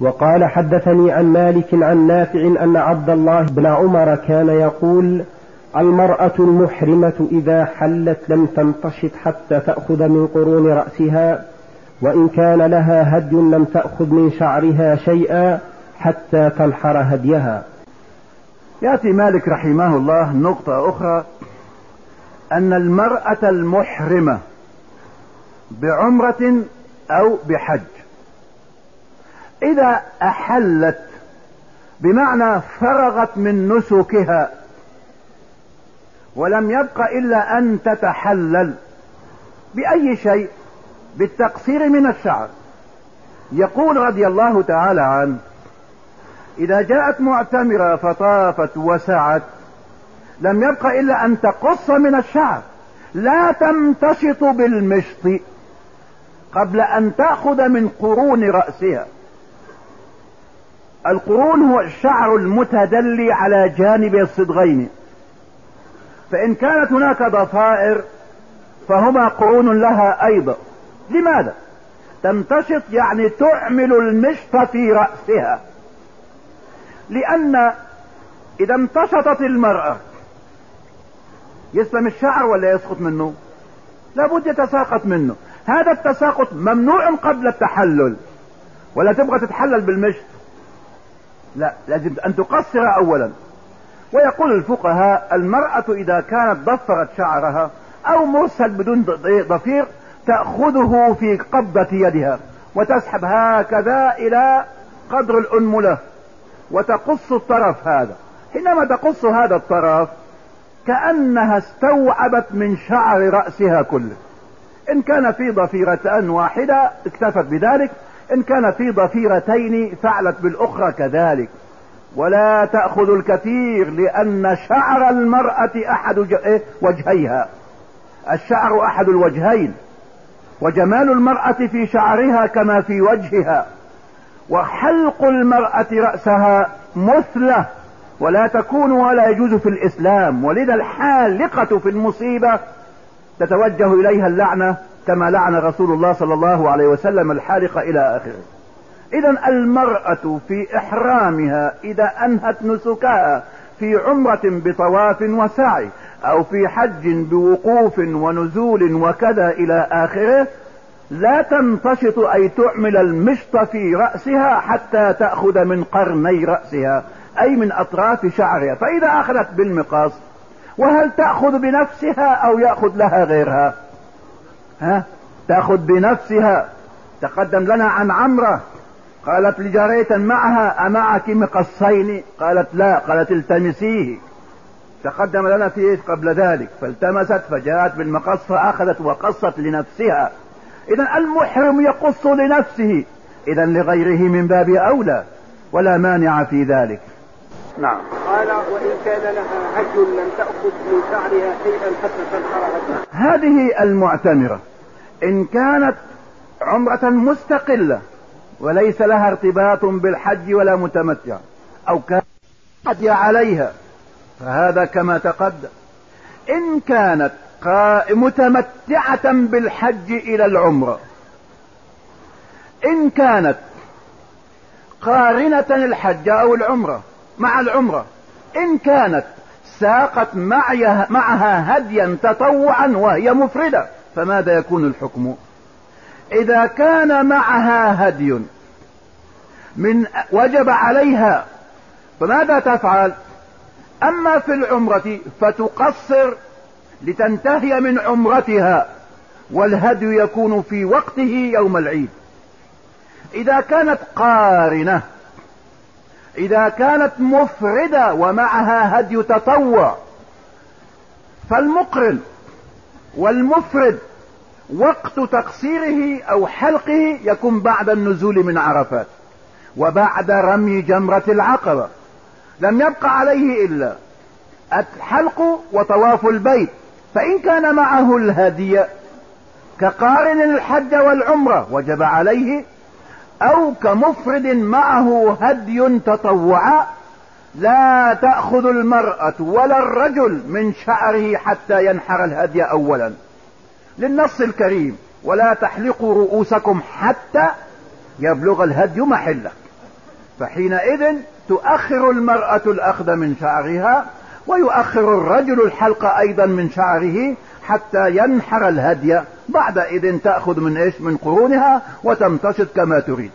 وقال حدثني عن مالك عن نافع أن عبد الله بن عمر كان يقول المرأة المحرمة إذا حلت لم تنتشط حتى تأخذ من قرون رأسها وإن كان لها هدي لم تأخذ من شعرها شيئا حتى تنحر هديها. يأتي مالك رحمه الله نقطة أخرى أن المرأة المحرمة بعمرة أو بحج. إذا أحلت بمعنى فرغت من نسكها ولم يبق إلا أن تتحلل بأي شيء بالتقصير من الشعر. يقول رضي الله تعالى عنه إذا جاءت معتمرة فطافت وسعت لم يبق إلا أن تقص من الشعر لا تمتشط بالمشط قبل أن تأخذ من قرون رأسها. القرون هو الشعر المتدلي على جانب الصدغين. فإن كانت هناك ضفائر فهما قرون لها أيضا. لماذا؟ تمتشط يعني تعمل المشط في رأسها. لأن إذا امتشطت المرأة يسلم الشعر ولا يسقط منه؟ لابد يتساقط منه. هذا التساقط ممنوع قبل التحلل ولا تبغى تتحلل بالمشط. لا لازم أن تقصر اولا. ويقول الفقهاء المرأة إذا كانت ضفرت شعرها أو مرسل بدون ضفير تأخذه في قبضة يدها وتسحب هكذا إلى قدر الانملة وتقص الطرف هذا. حينما تقص هذا الطرف كأنها استوعبت من شعر رأسها كله. إن كان في ضفيرة واحدة اكتفت بذلك إن كان في ضفيرتين فعلت بالأخرى كذلك. ولا تأخذ الكثير لأن شعر المرأة أحد إيه؟ وجهيها. الشعر أحد الوجهين. وجمال المرأة في شعرها كما في وجهها. وحلق المرأة رأسها مثلة. ولا تكون ولا يجوز في الإسلام. ولذا الحالقة في المصيبة تتوجه إليها اللعنة كما لعن رسول الله صلى الله عليه وسلم الحالقة إلى آخره. اذا المرأة في إحرامها إذا أنهت نسكها في عمرة بطواف وسعي أو في حج بوقوف ونزول وكذا إلى آخره لا تنتشط أي تعمل المشط في رأسها حتى تأخذ من قرني رأسها أي من أطراف شعرها. فإذا أخذت بالمقاص وهل تأخذ بنفسها أو يأخذ لها غيرها؟ ها? تأخذ بنفسها. تقدم لنا عن عمرة. قالت لجارية معها أمعك مقصين؟ قالت لا قالت التمسيه. تقدم لنا في قبل ذلك؟ فالتمست فجاءت بالمقص فأخذت وقصت لنفسها. إذا المحرم يقص لنفسه. إذا لغيره من باب أولى ولا مانع في ذلك. نعم. قال وإن كان لها هج لم تأخذ من شعرها شيئا حتى تنحر هذه المعتمرة. إن كانت عمرة مستقلة وليس لها ارتباط بالحج ولا متمتع أو كان هدي عليها فهذا كما تقدم. إن كانت متمتعة بالحج إلى العمرة إن كانت قارنة الحج أو العمرة مع العمرة. إن كانت ساقت معها هديا تطوعا وهي مفردة فماذا يكون الحكم؟ إذا كان معها هدي من وجب عليها فماذا تفعل؟ أما في العمرة فتقصر لتنتهي من عمرتها والهدي يكون في وقته يوم العيد. إذا كانت قارنة إذا كانت مفردة ومعها هدي تطوع فالمقرن والمفرد وقت تقصيره أو حلقه يكون بعد النزول من عرفات وبعد رمي جمرة العقبة. لم يبقى عليه إلا الحلق وطواف البيت. فإن كان معه الهدي كقارن الحج والعمرة وجب عليه أو كمفرد معه هدي تطوعا لا تأخذ المرأة ولا الرجل من شعره حتى ينحر الهدي اولا. للنص الكريم ولا تحلقوا رؤوسكم حتى يبلغ الهدي محلة. فحينئذ تؤخر المرأة الأخذ من شعرها ويؤخر الرجل الحلق أيضا من شعره حتى ينحر الهدي بعد تأخذ من إيش؟ من قرونها وتمتشط كما تريد.